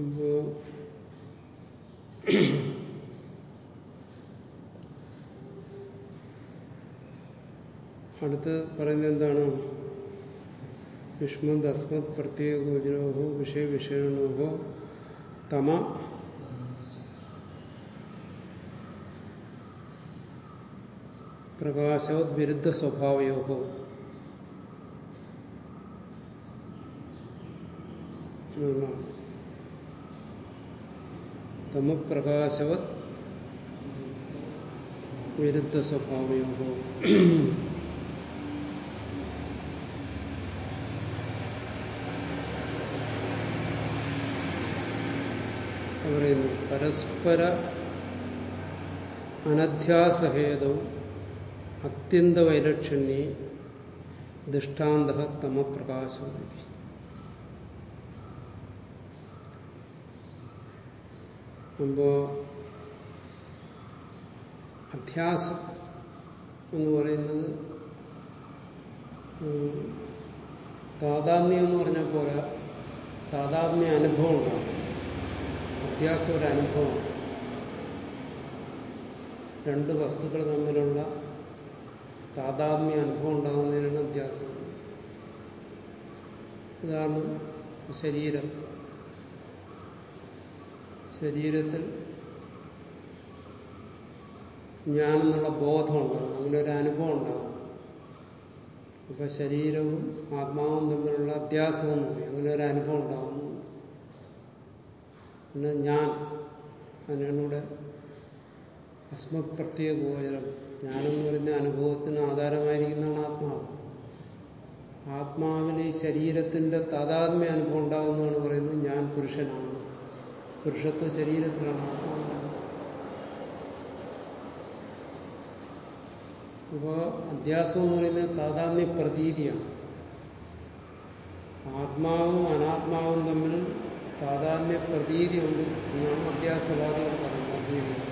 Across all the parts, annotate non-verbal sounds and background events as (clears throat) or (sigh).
അപ്പോ അടുത്ത് പറയുന്നത് എന്താണ്? യുഷ്മത് അസ്മത് പ്രത്യേക ഗോചരോഹോ വിഷയ വിഷയണോഹോ തമ. പ്രകാശവത് വിരുദ്ധ സ്വഭാവയോഹോ. എന്നാണ് തമപ്രകാശവത് വിരുദ്ധ സ്വഭാവയോഹോ പറയുന്നു പരസ്പര അനധ്യാസഹേതവും അത്യന്തവൈലക്ഷണ്യേ ദൃഷ്ടാന്ത തമപ്രകാശം അപ്പോ അധ്യാസം എന്ന് പറയുന്നത് താതാത്മ്യം എന്ന് പറഞ്ഞാൽ പോലെ താതാത്മ്യ അനുഭവം ഉണ്ടാവും. അധ്യാസം ഒരു അനുഭവം. രണ്ട് വസ്തുക്കൾ തമ്മിലുള്ള താതാത്മ്യ അനുഭവം ഉണ്ടാകുന്നതിനാണ് അധ്യാസം. ഉദാഹരണം ശരീരം. ശരീരത്തിൽ ഞാനെന്നുള്ള ബോധം ഉണ്ടാകും അങ്ങനെ ഒരു അനുഭവം ഉണ്ടാകും അപ്പൊ ശരീരവും ആത്മാവും തമ്മിലുള്ള അധ്യാസവും അങ്ങനെ ഒരു അനുഭവം ഉണ്ടാകുന്നു പിന്നെ ഞാൻ അതിനാണ് ഇവിടെ അസ്മപ്രത്യേക ഗോചരം. ഞാനെന്ന് പറയുന്ന അനുഭവത്തിന് ആധാരമായിരിക്കുന്നതാണ് ആത്മാവ്. ആത്മാവിന് ശരീരത്തിന്റെ താതാത്മ്യ അനുഭവം ഉണ്ടാകുന്നതാണ് പറയുന്നത് ഞാൻ പുരുഷനാണ്. പുരുഷത്വ ശരീരത്തിലാണ്. അപ്പോൾ അധ്യാസം എന്ന് പറയുന്നത് താതാമ്യ പ്രതീതിയാണ്. ആത്മാവും അനാത്മാവും തമ്മിൽ താതാമ്യ പ്രതീതി ഉണ്ട് എന്നാണ് അധ്യാസവാദികൾ പറയുന്നത്.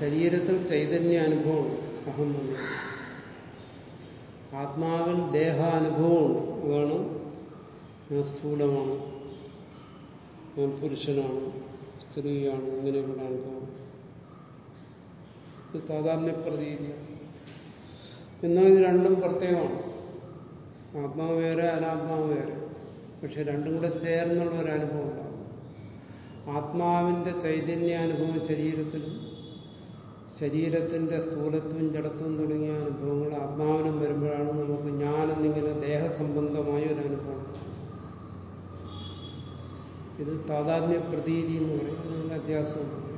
ശരീരത്തിൽ ചൈതന്യ അനുഭവം അഹം ആത്മാവിൽ ദേഹാനുഭവമുണ്ട് അതാണ് സ്ഥൂലമാണ്. ഞാൻ പുരുഷനാണ് സ്ത്രീയാണ് ഇങ്ങനെയുള്ള അനുഭവം ഇത് താതാത്മ്യപ്രതിയില്ല എന്നാൽ ഇത് രണ്ടും പ്രത്യേകമാണ്. ആത്മാവ് വേറെ അനാത്മാവ് വേറെ. പക്ഷെ രണ്ടും കൂടെ ചേർന്നുള്ള ഒരു അനുഭവം ഉണ്ടാകും. ആത്മാവിന്റെ ചൈതന്യാനുഭവം ശരീരത്തിലും ശരീരത്തിന്റെ സ്ഥൂലത്വം ജഡത്വം തുടങ്ങിയ അനുഭവങ്ങൾ ആത്മാവിനും വരുമ്പോഴാണ് നമുക്ക് ഞാനെന്നിങ്ങനെ ദേഹസംബന്ധമായ ഒരു അനുഭവം. ഇത് താതാത്മ്യ പ്രതീതി എന്ന് പറയും. അതിനുള്ള അധ്യാസം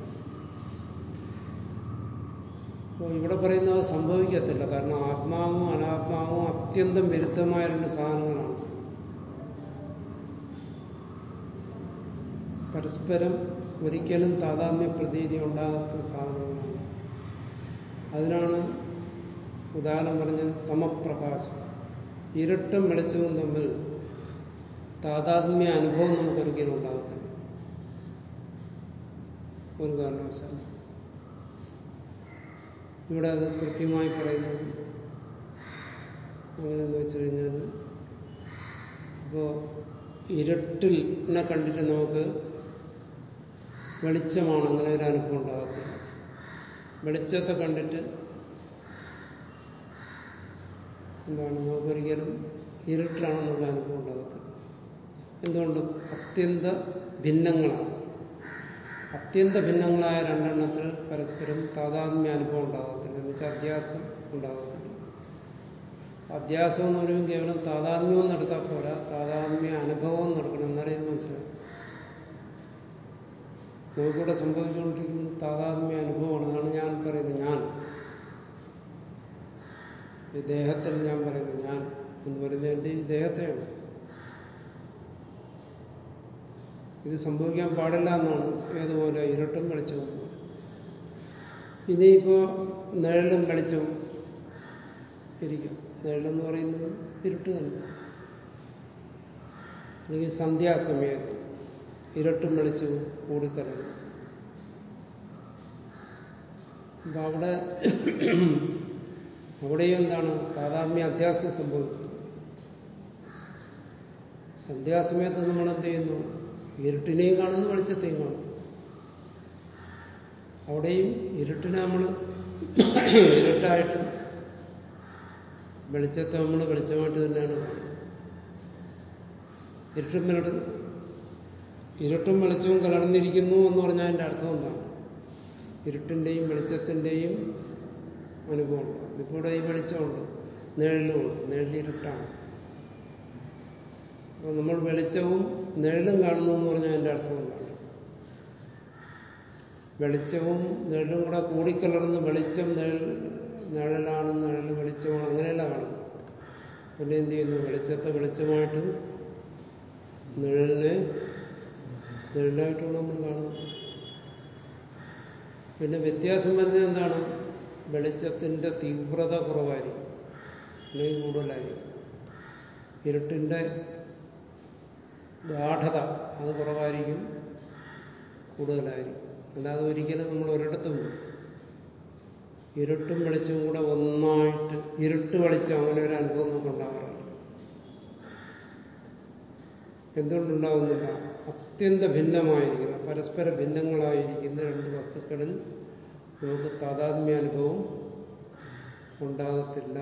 അപ്പോൾ ഇവിടെ പറയുന്നത് സംഭവിക്കത്തില്ല. കാരണം ആത്മാവും അനാത്മാവും അത്യന്തം വിരുദ്ധമായ രണ്ട് സാധനങ്ങളാണ്. പരസ്പരം ഒരിക്കലും താതാത്മ്യ പ്രതീതി ഉണ്ടാകാത്ത സാധനങ്ങളാണ്. അതിനാണ് ഉദാഹരണം പറഞ്ഞത് തമപ്രകാശം. ഇരട്ടും വെളിച്ചവും തമ്മിൽ താതാത്മ്യ അനുഭവം നമുക്കൊരിക്കലും ഉണ്ടാകത്തില്ല ഒരു കാരണവശാലും. ഇവിടെ അത് കൃത്യമായി പറയുന്നത് അങ്ങനെയെന്ന് വെച്ചു കഴിഞ്ഞാൽ ഇപ്പോൾ ഇരുട്ടിനെ കണ്ടിട്ട് നമുക്ക് വെളിച്ചമാണ് അങ്ങനെ ഒരു അനുഭവം ഉണ്ടാകത്തില്ല. വെളിച്ചത്തെ കണ്ടിട്ട് എന്താണ്? നമുക്കൊരിക്കലും ഇരുട്ടാണെന്നുള്ള അനുഭവം ഉണ്ടാകത്തില്ല. എന്തുകൊണ്ട്? അത്യന്ത ഭിന്നങ്ങളാണ്. അത്യന്ത ഭിന്നങ്ങളായ രണ്ടെണ്ണത്തിൽ പരസ്പരം താതാത്മ്യ അനുഭവം ഉണ്ടാകത്തില്ല. എന്ന് വെച്ചാൽ അധ്യാസം ഉണ്ടാകത്തില്ല. അധ്യാസം എന്ന് പറയുമ്പോൾ കേവലം താതാത്മ്യവും നടത്താൻ പോരാ. താതാത്മ്യ അനുഭവവും നടക്കണം എന്നറിയത് മനസ്സിലാവും നമുക്കിവിടെ സംഭവിച്ചുകൊണ്ടിരിക്കുന്നത് താതാത്മ്യ അനുഭവമാണ്. അതാണ് ഞാൻ പറയുന്നത് ഞാൻ. ഈ ദേഹത്തിൽ ഞാൻ പറയുന്നത് ഞാൻ എന്ന് പറയുന്നത് എന്റെ ഈ ദേഹത്തെയാണ്. ഇത് സംഭവിക്കാൻ പാടില്ല എന്നാണ് ഏതുപോലെ ഇരുട്ടും വെളിച്ചവും ഇനിയിപ്പോ നിഴലും വെളിച്ചവും ഇരിക്കും. നിഴലെന്ന് പറയുന്നത് ഇരുട്ട് തന്നെ. അല്ലെങ്കിൽ സന്ധ്യാസമയത്ത് ഇരട്ടും വെളിച്ചവും കൂടിക്കലർന്നു അപ്പൊ അവിടെ (clears throat) അവിടെയും എന്താണ് താതാത്മ്യ അധ്യാസം സംഭവിക്കുന്നത് സന്ധ്യാസമയത്ത് നമ്മൾ എന്ത് ചെയ്യുന്നു? ഇരുട്ടിനെയും കാണുന്നു വെളിച്ചത്തെയും കാണുന്നു അവിടെയും ഇരുട്ടിനെ നമ്മൾ ഇരുട്ടായിട്ട് വെളിച്ചത്തെ നമ്മൾ വെളിച്ചമായിട്ട് തന്നെയാണ് ഇരുട്ടും വെളിട ഇരുട്ടും വെളിച്ചവും കലർന്നിരിക്കുന്നു എന്ന് പറഞ്ഞാൽ അതിന്റെ അർത്ഥം എന്താണ്? ഇരുട്ടിന്റെയും വെളിച്ചത്തിന്റെയും അനുഭവമുണ്ട് ഇപ്പോൾ ഈ വെളിച്ചമുണ്ട്. നേഴിലുമുണ്ട്. നേഴിലിരുട്ടാണ്. നമ്മൾ വെളിച്ചവും നിഴലും കാണുന്നു എന്ന് പറഞ്ഞാൽ അതിന്റെ അർത്ഥം എന്താണ്? വെളിച്ചവും നിഴലും കൂടെ കൂടിക്കലർന്ന് വെളിച്ചം നിഴൽ നിഴലാണ് നിഴൽ വെളിച്ചമാണ് അങ്ങനെയല്ല കാണുന്നു പിന്നെ എന്ത് ചെയ്യുന്നു? വെളിച്ചത്തെ വെളിച്ചമായിട്ട് നിഴലിനെ നിഴലായിട്ടുമാണ് നമ്മൾ കാണുന്നു. പിന്നെ വ്യത്യാസം വരുന്നത് എന്താണ്? വെളിച്ചത്തിന്റെ തീവ്രത കുറവായിരിക്കും. അല്ലെങ്കിൽ കൂടുതലായിരിക്കും. ഇരുട്ടിന്റെ ഗാഠത അത് കുറവായിരിക്കും. കൂടുതലായിരിക്കും. അല്ലാതെ ഒരിക്കലും നമ്മൾ ഒരിടത്തും ഇരുട്ടും വെളിച്ചവും കൂടെ ഒന്നായിട്ട് ഇരുട്ട് വെളിച്ചം അങ്ങനെ ഒരു അനുഭവം നമുക്ക് ഉണ്ടാകാറില്ല എന്തുകൊണ്ടുണ്ടാവുന്നില്ല? അത്യന്ത ഭിന്നമായിരിക്കുന്ന പരസ്പര ഭിന്നങ്ങളായിരിക്കുന്ന രണ്ട് വസ്തുക്കളിൽ നമുക്ക് താതാത്മ്യാനുഭവം ഉണ്ടാകത്തില്ല.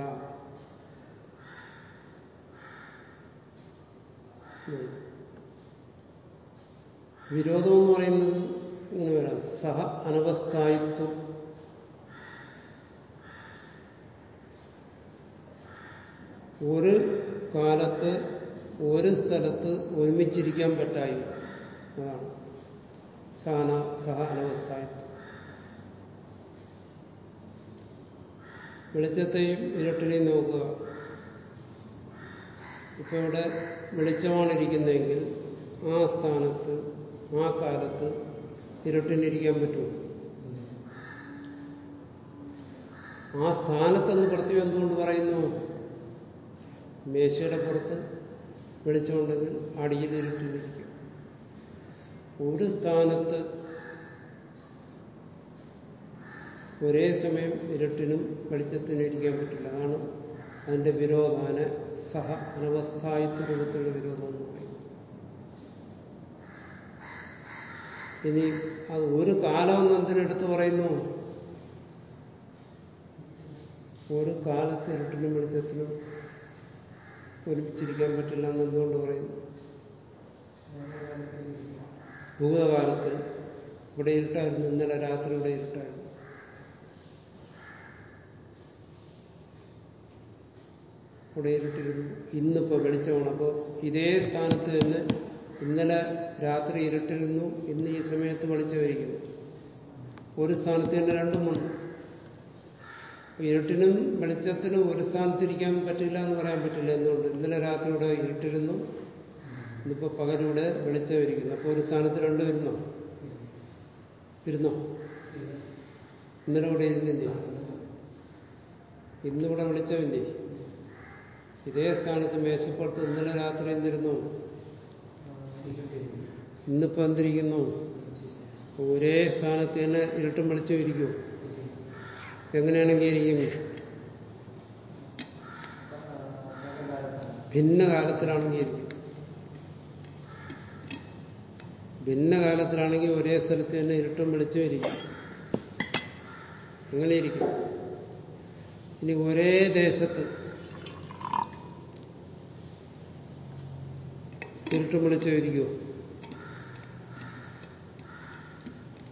വിരോധം എന്ന് പറയുന്നത് ഇങ്ങനെ വരാം. സഹ അനവസ്ഥായിത്വം. ഒരു കാലത്ത് ഒരു സ്ഥലത്ത് ഒരുമിച്ചിരിക്കാൻ പറ്റായി. അതാണ്. സഹന സഹ അനവസ്ഥായിത്വം. വെളിച്ചത്തെയും ഇരട്ടിനെയും നോക്കുക. ഇപ്പൊ ഇവിടെ വെളിച്ചമാണ് ഇരിക്കുന്നതെങ്കിൽ ആ സ്ഥാനത്ത് ആ കാലത്ത് ഇരുട്ടിനിരിക്കാൻ പറ്റുമോ? ആ സ്ഥാനത്തെന്ന് പ്രത്യേകം എന്തുകൊണ്ട് പറയുന്നു? മേശയുടെ പുറത്ത് വെളിച്ചമുണ്ടെങ്കിൽ അടിയിൽ ഇരുട്ടിലിരിക്കും ഒരു സ്ഥാനത്ത് ഒരേ സമയം ഇരുട്ടിനും വെളിച്ചത്തിനും ഇരിക്കാൻ പറ്റില്ല. അതാണ് അതിന്റെ വിരോധാന സഹ അനവസ്ഥായിത്വ രൂപത്തിലുള്ള വിരോധം എന്ന് പറയും ഇനി അത് ഒരു കാലം എന്ന് എന്തിനെടുത്ത് പറയുന്നു? ഒരു കാലത്ത് ഇരുട്ടിനും വെളിച്ചത്തിനും ഒരുമിച്ചിരിക്കാൻ പറ്റില്ല എന്ന് എന്തുകൊണ്ട് പറയുന്നു? ഭൂതകാലത്ത് ഇവിടെ ഇരുട്ടായിരുന്നു ഇന്നലെ രാത്രി ഇവിടെ ഇരുട്ടായിരുന്നു. ഇവിടെ ഇരുട്ടിരുന്നു. ഇന്നിപ്പോ വെളിച്ചമാണ്. അപ്പോൾ ഇതേ സ്ഥാനത്ത് തന്നെ ഇന്നലെ രാത്രി ഇരുട്ടിരുന്നു ഇന്ന് ഈ സമയത്ത് വെളിച്ചമായിരിക്കുന്നു ഒരു സ്ഥാനത്ത് തന്നെ രണ്ടും ഉണ്ട്. ഇരുട്ടിനും വെളിച്ചത്തിനും ഒരു സ്ഥാനത്തിരിക്കാൻ പറ്റില്ല എന്ന് പറയാൻ പറ്റില്ല. എന്തുകൊണ്ട്? ഇന്നലെ രാത്രി ഇവിടെ ഇരുട്ടിരുന്നു ഇന്നിപ്പോ പകലിവിടെ വെളിച്ചമായിരിക്കുന്നു അപ്പൊ ഒരു സ്ഥാനത്ത് രണ്ടും ഇരുന്നോ ഇരുന്നോ? ഇന്നലെ ഇവിടെ ഇരുന്നില്ലേ? ഇന്നിവിടെ വെളിച്ചമില്ലേ ഇതേ സ്ഥാനത്ത് മേശപ്പുറത്ത് ഇന്നലെ രാത്രി എന്തിരുന്നു ഇന്നിപ്പോ എന്തിരിക്കുന്നു? ഒരേ സ്ഥാനത്ത് തന്നെ ഇരുട്ടും വെളിച്ചം ഇരിക്കൂ. എങ്ങനെയാണെങ്കിൽ ഇരിക്കും ഭിന്ന കാലത്തിലാണെങ്കിൽ ഇരിക്കും ഭിന്ന കാലത്തിലാണെങ്കിൽ ഒരേ സ്ഥലത്ത് തന്നെ ഇരുട്ടും വെളിച്ചം ഇരിക്കും. എങ്ങനെ ഇരിക്കും ഇനി ഒരേ ദേശത്ത് ഇരുട്ടും വെളിച്ചം ഇരിക്കുമോ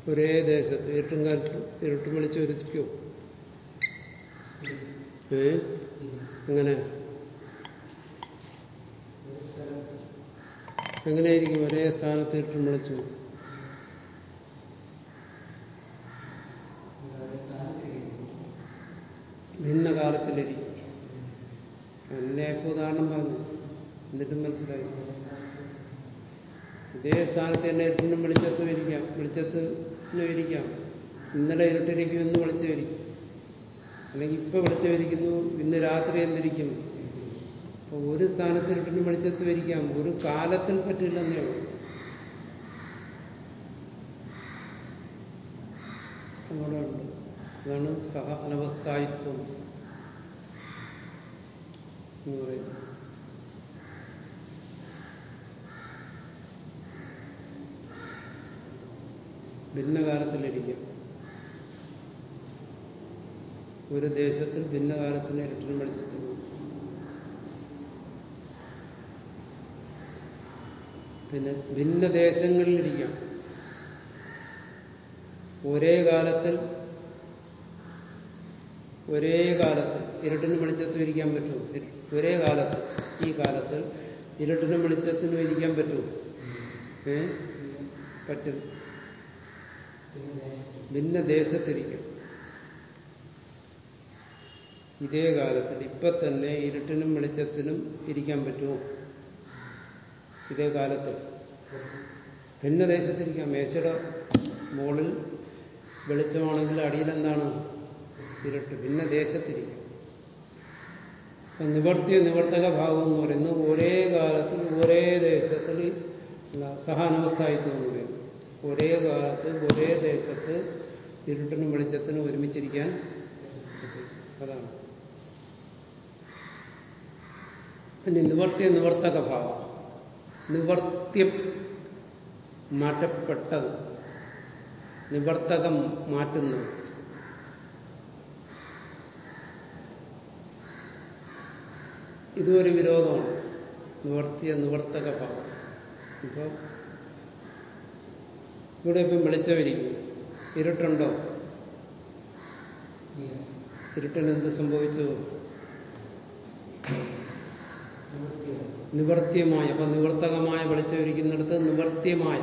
ഒരേ ദേശത്ത് ഇരുട്ടും കാലത്ത് ഇരുട്ടും വെളിച്ചം ഒരുക്കോ ഏ? എങ്ങനെ? എങ്ങനെയായിരിക്കും ഒരേ സ്ഥാനത്ത് ഇരുട്ടും വെളിച്ചം ഭിന്ന കാലത്തിലിരിക്കും എന്നെ ഉദാഹരണം പറഞ്ഞു. എന്നിട്ടും മനസ്സിലായി. ഇതേ സ്ഥാനത്ത് തന്നെ ഇരുട്ടിനും വെളിച്ചത്തും ഇരിക്കാം. വെളിച്ചത്തിനും ഇരിക്കാം ഇന്നലെ ഇരുട്ടിരിക്കും ഇന്ന് വെളിച്ചമിരിക്കും അല്ലെങ്കിൽ ഇപ്പൊ വെളിച്ചമിരിക്കുന്നു ഇന്ന് രാത്രി എന്തിരിക്കും? അപ്പൊ ഒരു സ്ഥാനത്ത് ഇരുട്ടിന് വെളിച്ചത്ത് വരിക്കാം ഒരു കാലത്തിൽ പറ്റില്ലെന്നേ ഉള്ളൂ. അവിടെ അതാണ് സഹ അനവസ്ഥായിത്വം എന്ന് പറയുന്നത്. ഭിന്നകാലത്തിലിരിക്കാം. ഒരു ദേശത്തിൽ ഭിന്നകാലത്തിന് ഇലക്ട്രിക് വെളിച്ചത്തിൽ പിന്നെ ഭിന്ന ദേശങ്ങളിലിരിക്കാം. ഒരേ കാലത്തിൽ ഒരേ കാലത്ത് ഇരുട്ടിനും വെളിച്ചത്തും ഇരിക്കാൻ പറ്റുമോ? ഒരേ കാലത്ത് ഈ കാലത്തിൽ ഇരുട്ടിനും വെളിച്ചത്തിനും ഇരിക്കാൻ പറ്റുമോ? ഏ? പറ്റും ഭിന്ന ദേശത്തിരിക്കും. ഇതേ കാലത്തിൽ ഇപ്പൊ തന്നെ ഇരുട്ടിനും വെളിച്ചത്തിനും ഇരിക്കാൻ പറ്റുമോ? ഇതേ കാലത്ത്. ഭിന്നദേശത്തിരിക്കാം മേശയുടെ മുകളിൽ വെളിച്ചമാണെങ്കിൽ അടിയിലെന്താണ് ഇരുട്ട്. ഭിന്നദേശത്തിരിക്കും നിവർത്തിയ നിവർത്തക ഭാഗം എന്ന് പറയുന്നത് ഒരേ കാലത്തിൽ ഒരേ ദേശത്തിൽ സഹാനവസ്ഥായിത്വം എന്ന് പറയുന്നു. ഒരേ കാലത്ത് ഒരേ ദേശത്ത് ഇരുട്ടിനും വെളിച്ചത്തിനും ഒരുമിച്ചിരിക്കാൻ അതാണ്. പിന്നെ നിവർത്തിയ നിവർത്തക ഭാവം. നിവർത്തിയം മാറ്റപ്പെട്ടത്. നിവർത്തകം മാറ്റുന്നത് ഇതൊരു വിരോധമാണ്. നിവർത്തിയ നിവർത്തക ഭാവം. ഇപ്പൊ ഇവിടെ ഇപ്പം വെളിച്ചമിരിക്കുന്നു ഇരുട്ടുണ്ടോ? ഇരുട്ടിന് എന്ത് സംഭവിച്ചു? നിവർത്തിയമായ. അപ്പൊ നിവർത്തകമായ വെളിച്ചമിരിക്കുന്നിടത്ത് നിവർത്തിയമായ.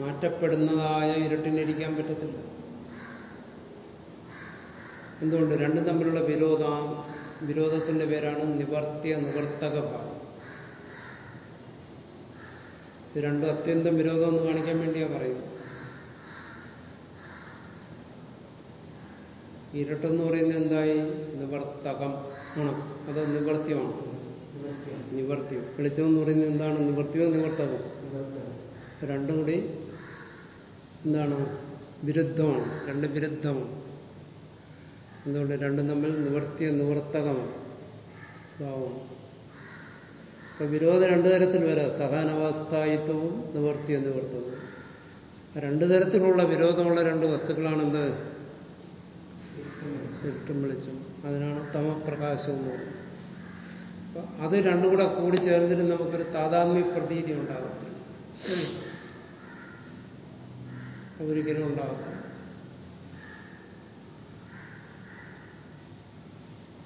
മാറ്റപ്പെടുന്നതായ ഇരുട്ടിനിരിക്കാൻ പറ്റത്തില്ല. എന്തുകൊണ്ട്? രണ്ടും തമ്മിലുള്ള വിരോധ വിരോധത്തിന്റെ പേരാണ് നിവർത്തിയ നിവർത്തക ഭാവം ഇത് രണ്ടും അത്യന്തം വിരോധം എന്ന് കാണിക്കാൻ വേണ്ടിയാ പറയുന്നത്. ഇരട്ടെന്ന് പറയുന്നത് എന്തായി? നിവർത്തകം. ആണ്? അത് നിവർത്തിയമാണ്? നിവർത്തിയം. വെളിച്ചം എന്ന് പറയുന്നത് എന്താണ്? നിവർത്തിയോ നിവർത്തകം രണ്ടും കൂടി എന്താണ്? വിരുദ്ധമാണ്. രണ്ട് വിരുദ്ധമാണ്. എന്തുകൊണ്ട്? രണ്ടും തമ്മിൽ നിവർത്തിയ നിവർത്തകമാണ്. ഭാവം അപ്പൊ വിരോധം രണ്ടു തരത്തിൽ വരാം. സഹാനവസ്ഥായിത്വവും നിവർത്തി നിവർത്തവും രണ്ടു തരത്തിലുള്ള വിരോധമുള്ള രണ്ട് വസ്തുക്കളാണെന്ത് ചുറ്റും വെളിച്ചം. അതിനാണ് തമപ്രകാശം എന്ന് പറയുന്നത്. അത് രണ്ടും കൂടെ കൂടി ചേർന്നിട്ട് നമുക്കൊരു താതാത്മ്യ പ്രതീതി ഉണ്ടാകും ഒരിക്കലും ഉണ്ടാകും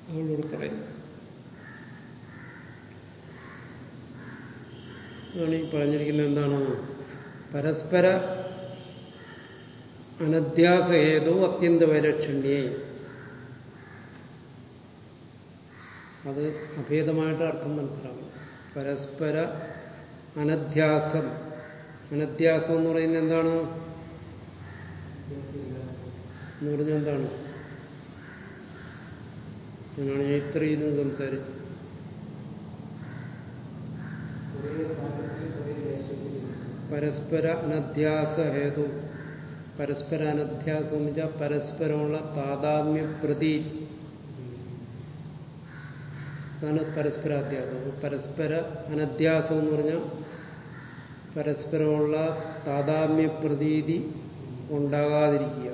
അതുകൊണ്ടിവിടെ പറയുന്നു. അതാണ് ഈ പറഞ്ഞിരിക്കുന്നത് എന്താണ്? പരസ്പര അനധ്യാസഹേതോ അത്യന്ത വൈലക്ഷണ്യേ അത് അഭേദമായിട്ട് അർത്ഥം മനസ്സിലാവും പരസ്പര അനധ്യാസം. അനധ്യാസം എന്ന് പറയുന്നത് എന്താണ്? എന്ന് പറഞ്ഞാൽ എന്താണ്? ഞാനാണ് ഞാൻ ഇത്രയും സംസാരിച്ചത്. പരസ്പര അനധ്യാസ ഹേതു പരസ്പര അനധ്യാസം എന്ന് വെച്ചാൽ പരസ്പരമുള്ള താതാത്മ്യ പ്രതി അതാണ് പരസ്പരാധ്യാസം. പരസ്പര അനധ്യാസം എന്ന് പറഞ്ഞാൽ പരസ്പരമുള്ള താതാത്മ്യ പ്രതീതി ഉണ്ടാകാതിരിക്കുക.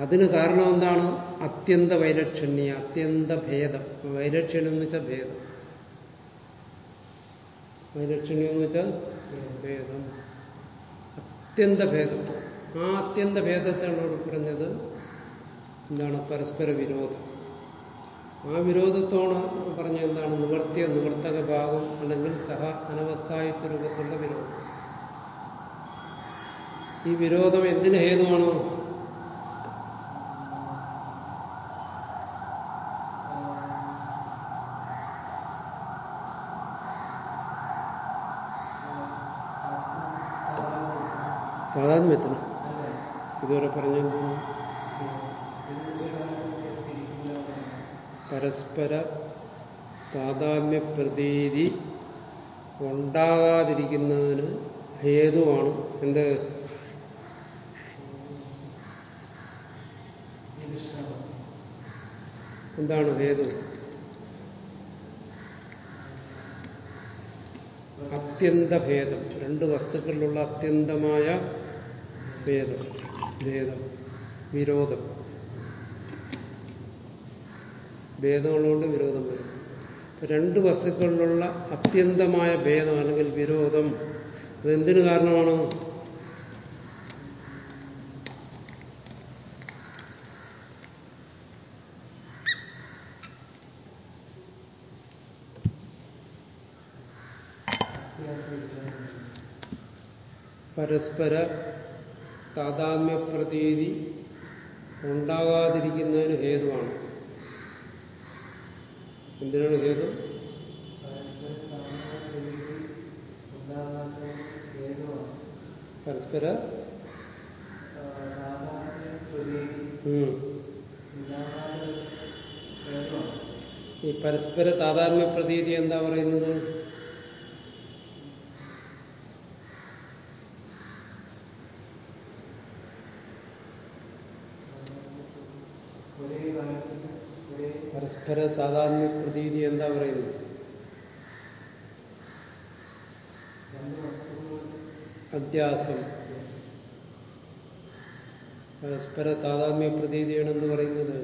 അതിന് കാരണം എന്താണ്? അത്യന്ത വൈലക്ഷണ്യ അത്യന്ത ഭേദം. വൈലക്ഷണ്യം എന്ന് വെച്ചാൽ ഭേദം. വൈലക്ഷണ്യം എന്ന് വെച്ചാൽ ഭേദം. അത്യന്ത ഭേദം ആ അത്യന്ത ഭേദത്താണ് അവിടെ പറഞ്ഞത് എന്താണ്? പരസ്പര വിരോധം ആ വിരോധത്തോട് പറഞ്ഞ എന്താണ്? നിവർത്തിയ നിവർത്തക ഭാഗം അല്ലെങ്കിൽ സഹ അനവസ്ഥായിത്വ രൂപത്തിലുള്ള വിരോധം. ഈ വിരോധം എന്തിന് ഹേതുവാണോ? താതാത്മ്യത്തിന് ഇതുവരെ പറഞ്ഞത് പരസ്പര താതാത്മ്യ പ്രതീതി ഉണ്ടാകാതിരിക്കുന്നതിന് ഹേതുവാണ്. എന്ത്? എന്താണ് ഹേതു? അത്യന്തഭേദം. രണ്ട് വസ്തുക്കളിലുള്ള അത്യന്തമായ ഭേദം ഭേദം വിരോധം. ഭേദമുള്ളതുകൊണ്ട് വിരോധം വരും. രണ്ട് വസ്തുക്കളിലുള്ള അത്യന്തമായ ഭേദം അല്ലെങ്കിൽ വിരോധം അതെന്തിനു കാരണമാണ്? പരസ്പര താതാത്മ്യ പ്രതീതി ഉണ്ടാകാതിരിക്കുന്നതിന് ഹേതുവാണ്. എന്തിനാണ് ഹേതു? പരസ്പര. ഈ പരസ്പര താതാത്മ്യ പ്രതീതി എന്താ പറയുന്നത്? പരസ്പര താതാത്മ്യ പ്രതീതി എന്താ പറയുന്നത്? അത്യാസം പരസ്പര താതാത്മ്യ പ്രതീതിയാണ് എന്ന് പറയുന്നത്?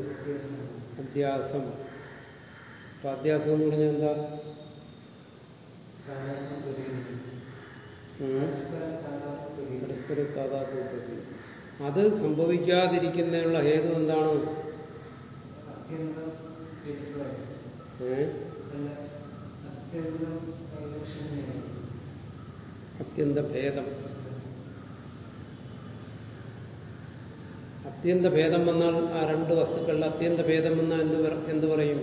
അധ്യാസം അപ്പൊ അധ്യാസം എന്ന് പറഞ്ഞാൽ എന്താ. പരസ്പര താതാത്മ്യ പ്രതീതി അത് സംഭവിക്കാതിരിക്കുന്നതിനുള്ള ഹേതു എന്താണ്? അത്യന്ത ഭേദം. അത്യന്ത ഭേദം വന്നാൽ ആ രണ്ട് വസ്തുക്കളിൽ അത്യന്ത ഭേദം വന്നാൽ എന്ത് എന്ത് പറയും?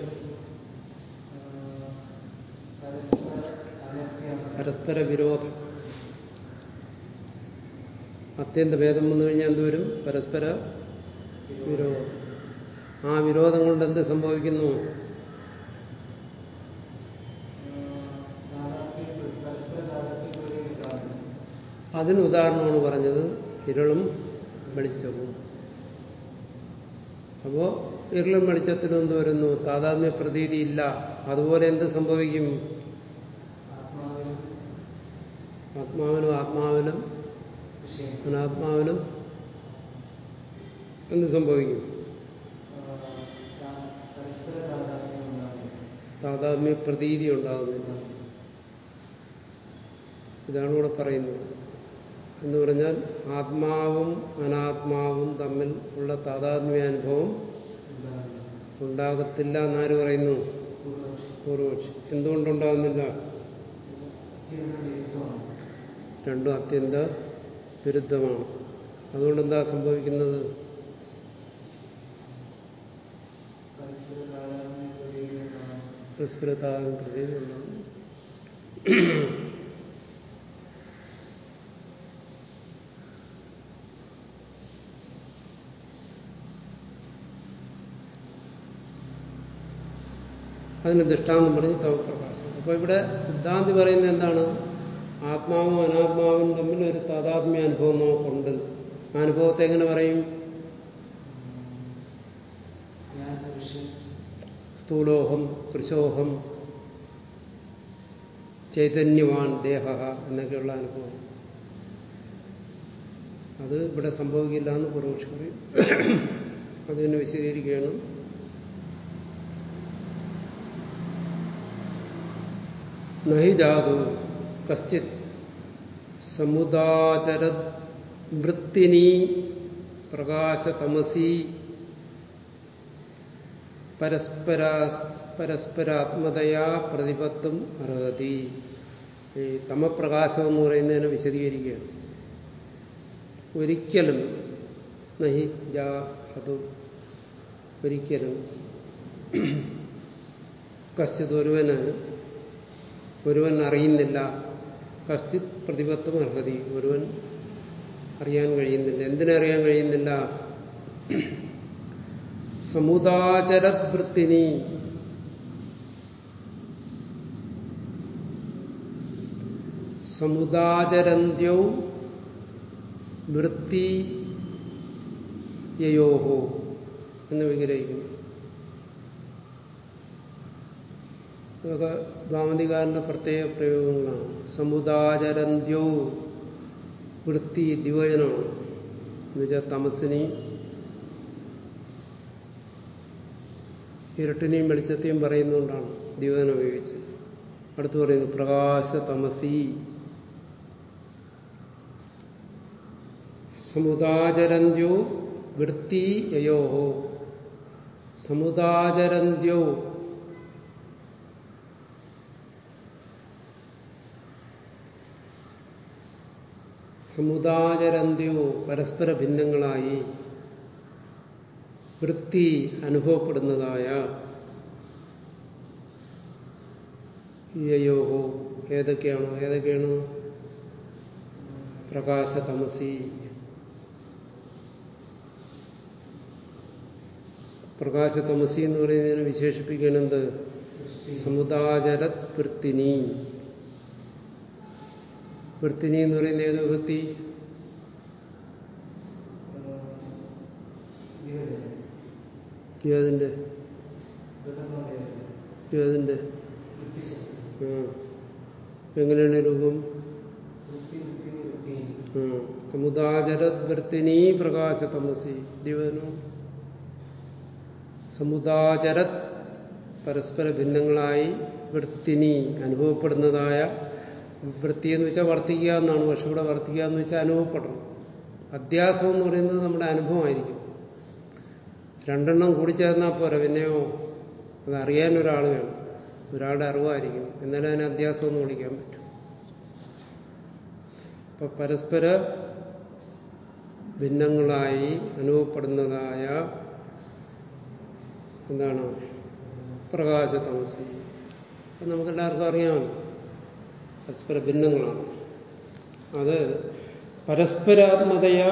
പരസ്പര വിരോധം. അത്യന്ത ഭേദം വന്നു കഴിഞ്ഞാൽ എന്ത് വരും? പരസ്പര വിരോധം. ആ വിരോധം കൊണ്ട് എന്ത് സംഭവിക്കുന്നു? അതിന് ഉദാഹരണമാണ് പറഞ്ഞത് ഇരുളും വെളിച്ചവും. അപ്പോ ഇരുളും വെളിച്ചത്തിനും എന്ത് വരുന്നു? താതാത്മ്യ പ്രതീതി ഇല്ല. അതുപോലെ എന്ത് സംഭവിക്കും? ആത്മാവിനും ആത്മാവിനും അനാത്മാവിനും എന്ത് സംഭവിക്കും? താതാത്മ്യ പ്രതീതി ഉണ്ടാകുന്നില്ല ഇതാണ് ഇവിടെ പറയുന്നത്. എന്ന് പറഞ്ഞാൽ ആത്മാവും അനാത്മാവും തമ്മിൽ ഉള്ള താതാത്മ്യാനുഭവം ഉണ്ടാകത്തില്ല എന്നാര് പറയുന്നു? പൂർവക്ഷി എന്തുകൊണ്ടുണ്ടാകുന്നില്ല രണ്ടും അത്യന്ത വിരുദ്ധമാണ്. അതുകൊണ്ട് എന്താ സംഭവിക്കുന്നത്? പരസ്പര കൃതി എന്നാണ്. അതിന് ദൃഷ്ടാന്തം പറഞ്ഞ് തവപ്രകാശം അപ്പൊ ഇവിടെ സിദ്ധാന്തി പറയുന്നത് എന്താണ്? ആത്മാവും അനാത്മാവും തമ്മിൽ ഒരു താതാത്മ്യ അനുഭവം നമുക്കുണ്ട് അനുഭവത്തെ എങ്ങനെ പറയും? സ്ഥൂലോഹം കൃശോഹം ചൈതന്യവാൻ ദേഹ എന്നൊക്കെയുള്ള അനുഭവം. അത് ഇവിടെ സംഭവിക്കില്ല എന്ന് പൂർവക്ഷി പറയും അതിനെ വിശദീകരിക്കുകയാണ്. നഹി ജാതു കശ്ചിത് സമുദാചര വൃത്തിനി പ്രകാശതമസി പരസ്പര പരസ്പരാത്മതയാ പ്രതിപത്തും അർഹതി. ഈ തമപ്രകാശം എന്ന് പറയുന്നതിനെ വിശദീകരിക്കുകയാണ്. ഒരിക്കലും നഹി ജാഹതു ഒരിക്കലും കശ്ചിത് ഒരുവന് ഒരുവൻ അറിയുന്നില്ല. കശ്ചിത് പ്രതിപത്തും അർഹതി. ഒരുവൻ അറിയാൻ കഴിയുന്നില്ല. എന്തിനറിയാൻ കഴിയുന്നില്ല? സമുദാചരവൃത്തിനി സമുദാചരന്ത്യൗ വൃത്തിയോഹോ എന്ന് വിഗ്രഹിക്കുന്നു. ഇതൊക്കെ ഭാമതികാരന്റെ പ്രത്യേക പ്രയോഗങ്ങളാണ്. സമുദാചരന്ത്യോ വൃത്തി ദ്യോജനമാണ് എന്നുവെച്ചാൽ തമസിനെയും ഇരട്ടിനെയും വെളിച്ചത്തെയും പറയുന്നുകൊണ്ടാണ് ദ്യോജനം ഉപയോഗിച്ച് അടുത്ത് പറയുന്നു പ്രകാശ തമസി സമുദാചരന്ത്യോ വൃത്തി യയോഹോ. സമുദാചരന്ത്യോ സമുദാചരന്ത്യോ പരസ്പര ഭിന്നങ്ങളായി. വൃത്തി അനുഭവപ്പെടുന്നതായ യയോഹോ ഏതൊക്കെയാണോ ഏതൊക്കെയാണ്? പ്രകാശ തമസി. പ്രകാശ തമസി എന്ന് പറയുന്നതിന് വിശേഷിപ്പിക്കുന്നത്? സമുദാചരത് വൃത്തിനി വൃത്തിനി എന്ന് പറയുന്ന ഏത് വിഭക്തി ഏതിന്റെ ഏതിന്റെ എങ്ങനെയാണ് രൂപം? സമുദാചരദ്വൃത്തിനി പ്രകാശ തമസി ദിവനോ സമുദാചരത് പരസ്പര ഭിന്നങ്ങളായി വൃത്തിനി അനുഭവപ്പെടുന്നതായ വൃത്തി എന്ന് വെച്ചാൽ വർത്തിക്കുക എന്നാണ്. പക്ഷെ ഇവിടെ വർത്തിക്കുക എന്ന് വെച്ചാൽ അനുഭവപ്പെടണം. അധ്യാസം എന്ന് പറയുന്നത് നമ്മുടെ അനുഭവമായിരിക്കും. രണ്ടെണ്ണം കൂടിച്ചേർന്നാൽ പോരാ പിന്നെയോ? അത് അറിയാൻ ഒരാൾ വേണം. ഒരാളുടെ അറിവായിരിക്കും. എന്നാലും അതിനെ അധ്യാസം എന്ന് വിളിക്കാൻ പറ്റും. അപ്പൊ പരസ്പര ഭിന്നങ്ങളായി അനുഭവപ്പെടുന്നതായ എന്താണ്? പ്രകാശ തമസി നമുക്കെല്ലാവർക്കും അറിയാമല്ലോ. പരസ്പര ഭിന്നങ്ങളാണ്. അത് പരസ്പരാത്മതയ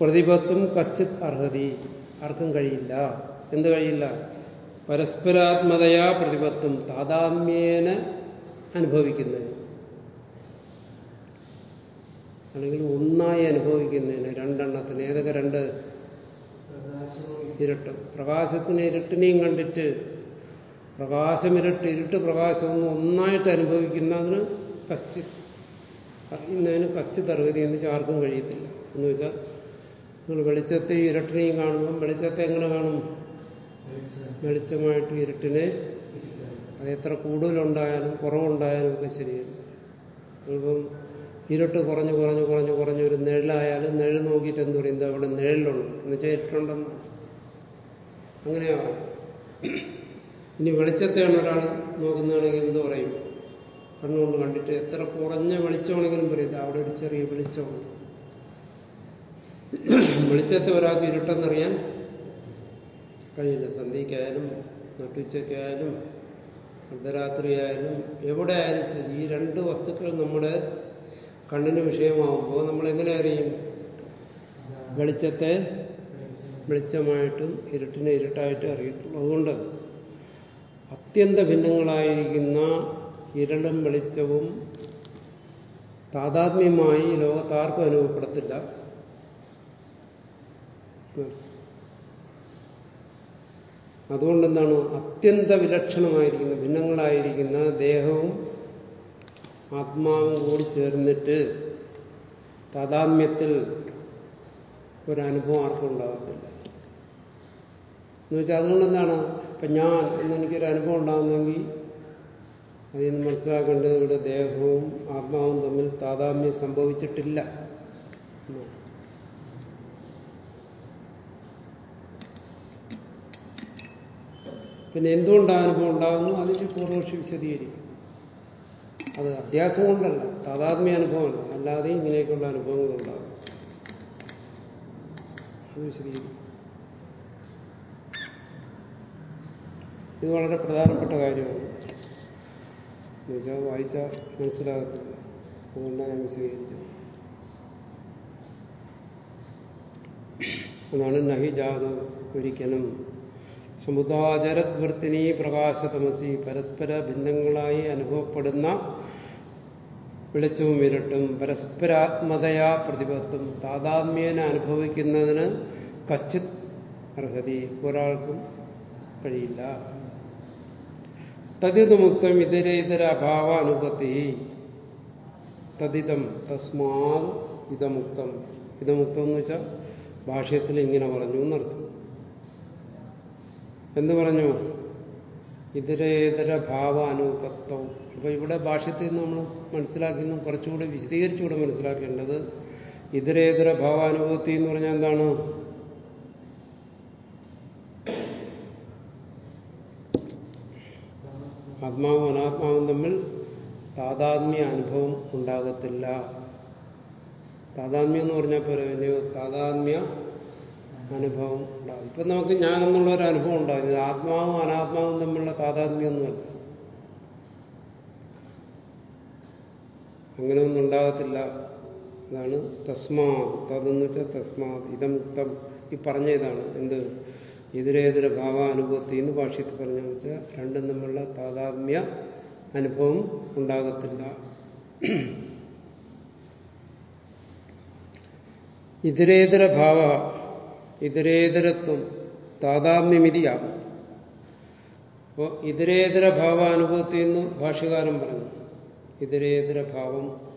പ്രതിപത്തും കശ്ചിത് അർഹതി. ആർക്കും കഴിയില്ല. എന്ത് കഴിയില്ല? പരസ്പരാത്മതയാ പ്രതിപത്തും താതാമ്യേന അനുഭവിക്കുന്നതിന് അല്ലെങ്കിൽ ഒന്നായി അനുഭവിക്കുന്നതിന് രണ്ടെണ്ണത്തിന് ഏതൊക്കെ രണ്ട്? ഇരട്ട്. പ്രകാശത്തിന് ഇരട്ടിനെയും കണ്ടിട്ട് പ്രകാശം ഇരട്ട് ഇരുട്ട് പ്രകാശം ഒന്നും ഒന്നായിട്ട് അനുഭവിക്കുന്നതിന് കശ്ചിത്. അറിയുന്നതിന് കശ്ചിത് അർഹതി എന്ന് വെച്ചാൽ ആർക്കും കഴിയത്തില്ല. എന്ന് വെച്ചാൽ നിങ്ങൾ വെളിച്ചത്തെയും ഇരട്ടിനെയും കാണുമ്പം വെളിച്ചത്തെ എങ്ങനെ കാണും വെളിച്ചമായിട്ട് ഇരുട്ടിനെ അത് എത്ര കൂടുതലുണ്ടായാലും കുറവുണ്ടായാലും ഒക്കെ ശരിയാണ്. ചിലപ്പം ഇരുട്ട് കുറഞ്ഞ് കുറഞ്ഞ് കുറഞ്ഞ് കുറഞ്ഞ് ഒരു നിഴലായാലും നിഴൽ നോക്കിയിട്ട് എന്ത് പറയും? എന്താ അവിടെ നിഴലുണ്ട് എന്നുവെച്ചാൽ ഇരുട്ടുണ്ടെന്ന്. അങ്ങനെയാണ് ഇനി വെളിച്ചത്തെയാണ് ഒരാൾ നോക്കുന്നതാണെങ്കിൽ എന്ത് പറയും? കണ്ണുകൊണ്ട് കണ്ടിട്ട് എത്ര കുറഞ്ഞ വെളിച്ചമാണെങ്കിലും പറയില്ല അവിടെ ഒരു ചെറിയ വെളിച്ചമുണ്ട്. വെളിച്ചത്തെ ഒരാൾക്ക് ഇരുട്ടെന്നറിയാൻ കഴിയില്ല. സന്ധ്യയ്ക്കായാലും നട്ടുച്ചയ്ക്കായാലും അർദ്ധരാത്രിയായാലും എവിടെ ആയാലും ഈ രണ്ട് വസ്തുക്കൾ നമ്മുടെ കണ്ണിന് വിഷയമാവുമ്പോൾ നമ്മൾ എങ്ങനെ അറിയും? വെളിച്ചത്തെ വെളിച്ചമായിട്ടും ഇരുട്ടിനെ ഇരുട്ടായിട്ടും അറിയത്തുള്ളൂ. അതുകൊണ്ട് അത്യന്ത ഭിന്നങ്ങളായിരിക്കുന്ന ഇരളും വെളിച്ചവും താതാത്മ്യമായി ലോകത്താർക്കും അനുഭവപ്പെടത്തില്ല. അതുകൊണ്ട് എന്താണ് അത്യന്ത വിലക്ഷണമായിരിക്കുന്ന ഭിന്നങ്ങളായിരിക്കുന്ന ദേഹവും ആത്മാവും കൂടി ചേർന്നിട്ട് താതാത്മ്യത്തിൽ ഒരനുഭവം ആർക്കും ഉണ്ടാകത്തില്ല. എന്നുവെച്ചാൽ അതുകൊണ്ട് എന്താണ് ഇപ്പൊ ഞാൻ എന്നെനിക്കൊരു അനുഭവം ഉണ്ടാകുന്നെങ്കിൽ അതിൽ നിന്ന് മനസ്സിലാക്കേണ്ടത് ഇവിടെ ദേഹവും ആത്മാവും തമ്മിൽ താതാത്മ്യം സംഭവിച്ചിട്ടില്ല. പിന്നെ എന്തുകൊണ്ടാണ് അനുഭവം ഉണ്ടാകുന്നു? അതിന്റെ പൂർവക്ഷി വിശദീകരിക്കും. അത് അഭ്യാസം കൊണ്ടല്ല താതാത്മ്യ അനുഭവമല്ല. അല്ലാതെ ഇങ്ങനെയൊക്കെയുള്ള അനുഭവങ്ങൾ ഉണ്ടാകും. അത് വിശദീകരിക്കും. ഇത് വളരെ പ്രധാനപ്പെട്ട കാര്യമാണ്. എന്നുവെച്ചാൽ വായിച്ചാൽ മനസ്സിലാകത്തില്ല. അതുകൊണ്ടാണ് ഞാൻ വിശദീകരിച്ചത്. അതാണ് നഹി ജാതു ഒരിക്കലും സമുദാചരദ്വൃത്തിനി പ്രകാശതമസി പരസ്പര ഭിന്നങ്ങളായി അനുഭവപ്പെടുന്ന വെളിച്ചവും ഇരട്ടും പരസ്പരാത്മതയാ പ്രതിപത്തും താതാത്മ്യേന അനുഭവിക്കുന്നതിന് കശ്ചിത് അർഹതി ഒരാൾക്കും കഴിയില്ല. തദിതമുക്തം ഇതരേതര അഭാവ അനുപത്തി തദിതം തസ്മാത് ഇതമുക്തം. ഇതമുക്തം എന്ന് വെച്ചാൽ ഭാഷയത്തിൽ ഇങ്ങനെ പറഞ്ഞു എന്നർത്ഥം. എന്ന് പറഞ്ഞു. ഇതരേതര ഭാവ അനുപത്തം അപ്പൊ ഇവിടെ ഭാഷ്യത്തിൽ നമ്മൾ മനസ്സിലാക്കുന്ന കുറച്ചുകൂടി വിശദീകരിച്ചുകൂടെ മനസ്സിലാക്കേണ്ടത് ഇതരേതര ഭാവാനുഭവത്തി എന്ന് പറഞ്ഞാൽ എന്താണ്? ആത്മാവും അനാത്മാവും തമ്മിൽ താതാത്മ്യ അനുഭവം ഉണ്ടാകത്തില്ല. താതാത്മ്യം എന്ന് പറഞ്ഞാൽ പോലെ താതാത്മ്യ അനുഭവം ഉണ്ടാകും ഇപ്പം നമുക്ക് ഞാൻ എന്നുള്ള ഒരു അനുഭവം ഉണ്ടാകും ഇത് ആത്മാവും അനാത്മാവും തമ്മിലുള്ള താതാത്മ്യമൊന്നുമല്ല. അങ്ങനെയൊന്നും ഉണ്ടാകത്തില്ല. അതാണ് തസ്മാത്. തതെന്ന് വെച്ചാൽ തസ്മാത്. ഇതം തം. ഈ പറഞ്ഞ ഇതാണ്. എന്ത്? എതിരേതര ഭാവാനുഭവത്തിൽ എന്ന് ഭാഷ്യത്തിൽ പറഞ്ഞു വെച്ചാൽ രണ്ടും തമ്മിലുള്ള താതാത്മ്യ അനുഭവം ഉണ്ടാകത്തില്ല. ഇതരേതര ഭാവ ഇതരേതരത്വം താതാത്മ്യമിതിയാകും. അപ്പോൾ ഇതരേതര ഭാവാനുഭവത്തിൽ നിന്ന് ഭാഷ്യകാരം പറഞ്ഞു ഇതരേതര ഭാവം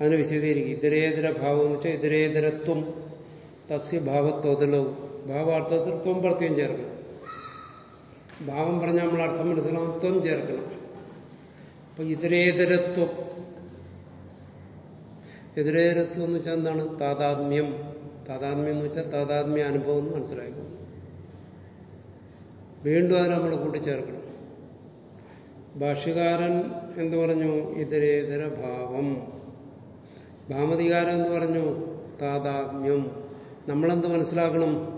അതിനെ വിശദീകരിക്കും ഇതരേതര ഭാവം എന്ന് വെച്ചാൽ ഇതരേതരത്വം തസ്യ ഭാവത്വതലവും ഭാവാർത്ഥത്തിൽ ത്വം പ്രത്യം ചേർക്കണം. ഭാവം പറഞ്ഞാൽ നമ്മൾ അർത്ഥം മനസ്സിലാവും ത്വം ചേർക്കണം. അപ്പൊ ഇതരേതരത്വം എതിരേതരത്വം എന്ന് വെച്ചാൽ എന്താണ്? താതാത്മ്യം. താതാത്മ്യം എന്ന് വെച്ചാൽ താതാത്മ്യ അനുഭവം എന്ന് മനസ്സിലാക്കും വീണ്ടും അത് നമ്മൾ കൂട്ടിച്ചേർക്കണം. ഭാഷ്യകാരൻ എന്ന് പറഞ്ഞു? ഇതരേതര ഭാവം. ഭാമതികാരൻ എന്ന് പറഞ്ഞു? താതാത്മ്യം. നമ്മളെന്ത് മനസ്സിലാക്കണം?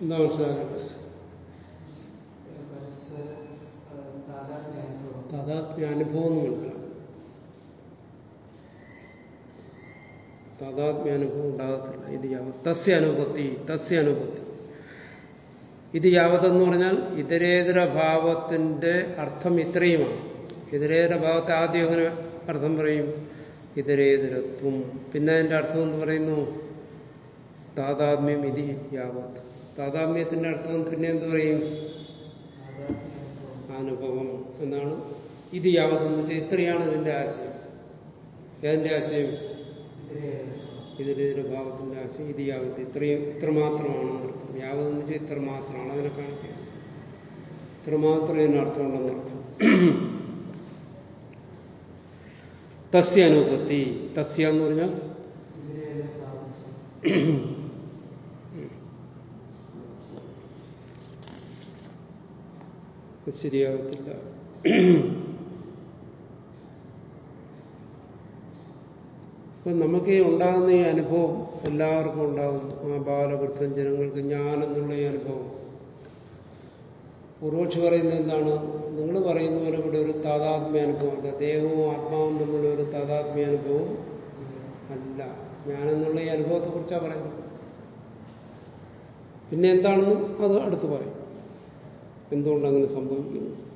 എന്താ മനസ്സിലാക്കണം താതാത്മ്യ അനുഭവം എന്ന് മനസ്സിലാക്കണം. താതാത്മ്യ അനുഭവം ഉണ്ടാകത്തില്ല. ഇത് യാവത് തസ്യ അനുപത്തി തസ്യ അനുപത്തി ഇത് യാവതെന്ന് പറഞ്ഞാൽ ഇതരേതര ഭാവത്തിന്റെ അർത്ഥം ഇത്രയുമാണ്. ഇതരേതര ഭാവത്തെ ആദ്യം എങ്ങനെ അർത്ഥം പറയും? ഇതരേതരത്വം. പിന്നെ അതിന്റെ അർത്ഥം എന്ന് പറയുന്നു? താതാത്മ്യം ഇതി യാവത്. താതാത്മ്യത്തിന്റെ അർത്ഥം പിന്നെ എന്ത് പറയും? അനുഭവം എന്നാണ്. ഇത് യാവതെന്ന് വെച്ചാൽ ഇത്രയാണ് ഇതിന്റെ ആശയം. ഏതിന്റെ ആശയം? ഇതിലേതൊരു ഭാവത്തിന്റെ ആശയം ഇത് യാവത്ത് ഇത്രയും ഇത്രമാത്രമാണ് അർത്ഥം യാവതെന്ന് വെച്ചാൽ ഇത്ര മാത്രമാണ് അതിനെ കാണിക്കുക ഇത്രമാത്രം ഇതിനർത്ഥം ഉണ്ടെന്നർത്ഥം തസ്യ അനുപത്തി. തസ്യ എന്ന് പറഞ്ഞാൽ ശരിയാകത്തില്ല അപ്പൊ നമുക്ക് ഈ ഉണ്ടാകുന്ന ഈ അനുഭവം എല്ലാവർക്കും ഉണ്ടാകും. ആ ബാലവൃദ്ധം ജനങ്ങൾക്ക് ഞാൻ എന്നുള്ള ഈ അനുഭവം. പൂർവക്ഷി പറയുന്നത് എന്താണ്? നിങ്ങൾ പറയുന്ന പോലെ ഇവിടെ ഒരു താതാത്മ്യ അനുഭവമല്ല ദേഹവും ആത്മാവും തമ്മിലുള്ള ഒരു താതാത്മ്യ അനുഭവം അല്ല. ഞാനെന്നുള്ള ഈ അനുഭവത്തെ കുറിച്ചാണ് പറയുന്നത്. പിന്നെ എന്താണെന്ന് അത് അടുത്ത് പറയും. എന്തുകൊണ്ടങ്ങനെ സംഭവിക്കുന്നു?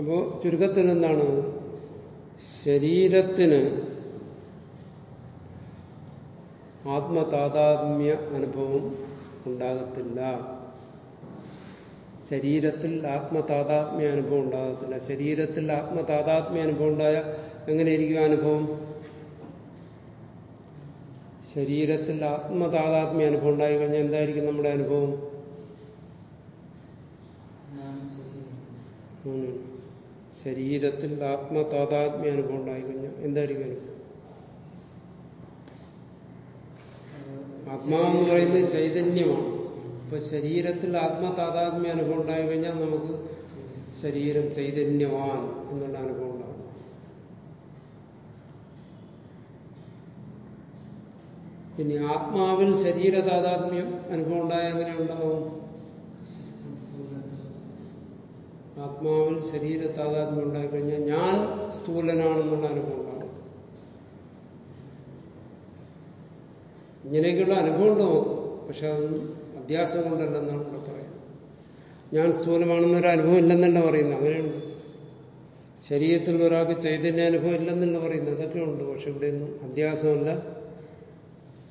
അപ്പോ ചുരുക്കത്തിൽ എന്താണ്? ശരീരത്തിന് ആത്മതാതാത്മ്യ അനുഭവം ഉണ്ടാകത്തില്ല. ശരീരത്തിൽ ആത്മതാതാത്മ്യ അനുഭവം ഉണ്ടാകത്തില്ല. ശരീരത്തിൽ ആത്മതാതാത്മ്യ അനുഭവം ഉണ്ടായ എങ്ങനെയിരിക്കും അനുഭവം? ശരീരത്തിൽ ആത്മതാതാത്മ്യ അനുഭവം ഉണ്ടായി കഴിഞ്ഞാൽ എന്തായിരിക്കും നമ്മുടെ അനുഭവം. ശരീരത്തിൽ ആത്മതാതാത്മ്യ അനുഭവം ഉണ്ടായി കഴിഞ്ഞാൽ എന്തായിരിക്കും അനുഭവം ആത്മാവെന്ന് പറയുന്നത് ചൈതന്യമാണ്. ഇപ്പൊ ശരീരത്തിൽ ആത്മതാതാത്മ്യ അനുഭവം ഉണ്ടായി കഴിഞ്ഞാൽ നമുക്ക് ശരീരം ചൈതന്യവാൻ എന്നുള്ള അനുഭവം ഉണ്ടാകും. പിന്നെ ആത്മാവിൽ ശരീര താതാത്മ്യം അനുഭവം ഉണ്ടായാൽ എങ്ങനെ ഉണ്ടാവും? ആത്മാവിൽ ശരീര താതാത്മ്യം ഉണ്ടായിക്കഴിഞ്ഞാൽ ഞാൻ സ്ഥൂലനാണെന്നുള്ള അനുഭവം ഉണ്ടാകും. ഇങ്ങനെയൊക്കെയുള്ള അനുഭവം ഉണ്ട് പക്ഷെ അതൊന്നും അധ്യാസം കൊണ്ടല്ലെന്നാണ് ഇവിടെ പറയുന്നത്. ഞാൻ സ്ഥൂലമാണെന്നൊരു അനുഭവം ഇല്ലെന്നല്ല പറയുന്നത്. അങ്ങനെയുണ്ട്. ശരീരത്തിൽ ഒരാൾക്ക് ചൈതന്യ അനുഭവം ഇല്ലെന്നല്ല പറയുന്നത്. അതൊക്കെ ഉണ്ട്. പക്ഷെ ഇവിടെയൊന്നും അധ്യാസമല്ല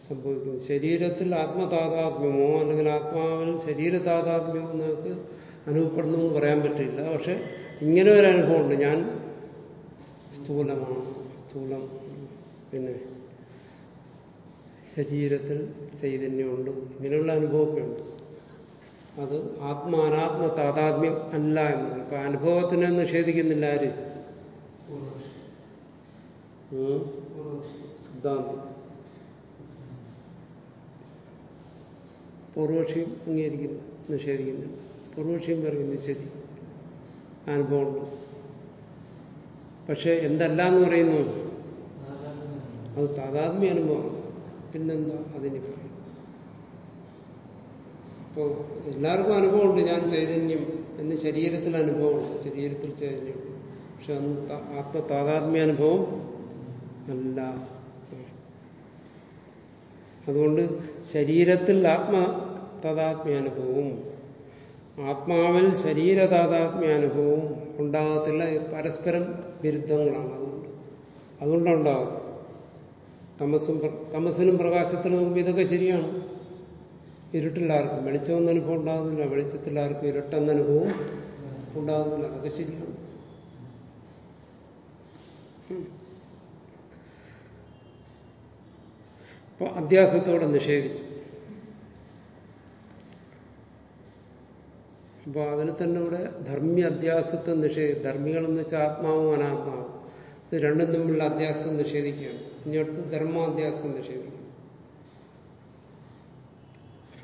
സംഭവിക്കുന്നത്. ശരീരത്തിൽ ആത്മതാതാത്മ്യമോ അല്ലെങ്കിൽ ആത്മാവിൽ ശരീര താതാത്മ്യമോ നിങ്ങൾക്ക് അനുഭവപ്പെടുന്നു എന്ന് പറയാൻ പറ്റില്ല. പക്ഷെ ഇങ്ങനെ ഒരു അനുഭവമുണ്ട്. ഞാൻ സ്ഥൂലമാണ്. സ്ഥൂലം പിന്നെ ശരീരത്തിൽ ചൈതന്യമുണ്ട്. ഇങ്ങനെയുള്ള അനുഭവമൊക്കെ ഉണ്ട്. അത് ആത്മ അനാത്മ താതാത്മ്യം അല്ല എന്നാണ് ഇപ്പൊ അനുഭവത്തിനെ നിഷേധിക്കുന്നില്ല ആര്? സിദ്ധാന്തം. പൂർവക്ഷിയും അംഗീകരിക്കുന്നു. നിഷേധിക്കുന്നില്ല. പൂർവക്ഷിയും പറയുന്നു ശരി. അനുഭവമുണ്ട്. പക്ഷെ എന്തല്ല എന്ന് പറയുന്നു? അത് താതാത്മ്യ അനുഭവമാണ്. പിന്നെന്താ അതിന് പറയും അപ്പോ എല്ലാവർക്കും അനുഭവമുണ്ട്. ഞാൻ ചൈതന്യം എന്ന് ശരീരത്തിൽ അനുഭവമുണ്ട് ശരീരത്തിൽ ചൈതന്യമുണ്ട് പക്ഷെ അന്ന് ആത്മ താതാത്മ്യ അനുഭവം അല്ല. അതുകൊണ്ട് ശരീരത്തിൽ ആത്മ താതാത്മ്യാനുഭവവും ആത്മാവിൽ ശരീര താതാത്മ്യാനുഭവവും ഉണ്ടാകത്തില്ല പരസ്പരം വിരുദ്ധങ്ങളാണ് അതുകൊണ്ട് അതുകൊണ്ടുണ്ടാകും തമസും തമസിനും പ്രകാശത്തിനും മുമ്പ് ഇതൊക്കെ ശരിയാണ്. ഇരുട്ടില്ലാർക്കും വെളിച്ചമെന്ന അനുഭവം ഉണ്ടാകുന്നില്ല. വെളിച്ചത്തിലാർക്കും ഇരുട്ടെന്ന അനുഭവം ഉണ്ടാകുന്നില്ല. അതൊക്കെ ശരിയാണ്. അപ്പൊ അധ്യാസത്തോടെ നിഷേധിച്ചു. അപ്പൊ അതിന് തന്നെ ഇവിടെ ധർമ്മി അധ്യാസത്തെ നിഷേധി ധർമ്മികളെന്ന് വെച്ചാൽ ആത്മാവും അനാത്മാവും. ഇത് രണ്ടും തമ്മിലുള്ള അധ്യാസം നിഷേധിക്കുകയാണ്. ഇനിയടുത്ത് ധർമാധ്യാസം നിഷേധിക്കും.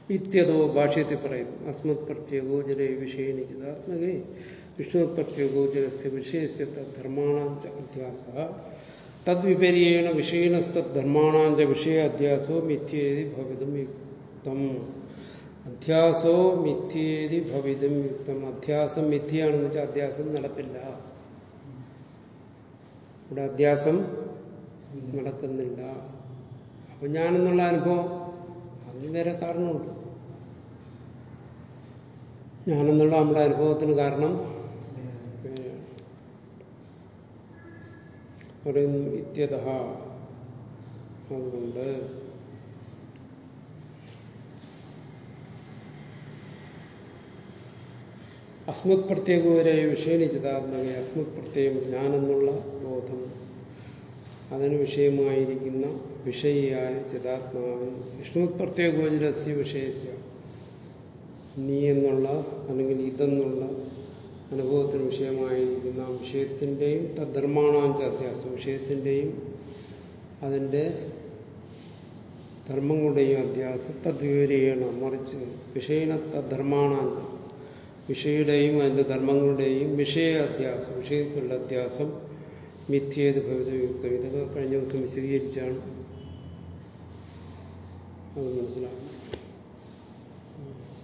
ഇത്യതോ ഭാഷ്യത്തിൽ പറയും അസ്മത് പ്രത്യേകോചര വിഷയനിചിതാത്മകേ വിഷ്ണു പ്രത്യേകോചരസ്യ വിഷയസ്യ ധർമാണാഞ്ച അധ്യാസ. തദ്വിപര്യേണ വിഷയണസ്തദ്ധർമാണാഞ്ച വിഷയ അധ്യാസോ മിഥ്യേതി ഭവിതം യുക്തം. അധ്യാസോ മിഥ്യേതി ഭവിതം യുക്തം. അധ്യാസം മിഥ്യയാണെന്ന് വെച്ചാൽ അധ്യാസം നടപ്പില്ല ഇവിടെ അധ്യാസം നടക്കുന്നില്ല. അപ്പൊ ഞാനെന്നുള്ള അനുഭവം അതിന് വേറെ കാരണമുണ്ട്. ഞാനെന്നുള്ള നമ്മുടെ അനുഭവത്തിന് കാരണം. പറയുന്നു ഇത്യത അതുകൊണ്ട് അസ്മത് പ്രത്യേകരായ വിഷയം ചിതാത്മക അസ്മത് പ്രത്യേകം ഞാനെന്നുള്ള ബോധം. അതിന് വിഷയമായിരിക്കുന്ന വിഷയിയായ ചിതാത്മാവിൽ വിഷ്ണുത് പ്രത്യേകോചരസ്യ വിഷയസ്യ. നീ എന്നുള്ള അല്ലെങ്കിൽ ഇതെന്നുള്ള അനുഭവത്തിന് വിഷയമായിരിക്കുന്ന വിഷയത്തിന്റെയും തദ്ധർമാണാഞ്ച അധ്യാസം വിഷയത്തിന്റെയും അതിന്റെ ധർമ്മങ്ങളുടെയും അധ്യാസം തദ്വിവരിക്കണം മറിച്ച് വിഷയണ തദ്ധർമാണാഞ്ച വിഷയുടെയും അതിന്റെ ധർമ്മങ്ങളുടെയും വിഷയ അത്യാസം വിഷയത്തിലുള്ള അധ്യാസം മിഥ്യേത് ഭവിതയുക്തം ഇതൊക്കെ കഴിഞ്ഞ ദിവസം വിശദീകരിച്ചാണ്. അത് മനസ്സിലാക്കുന്നത്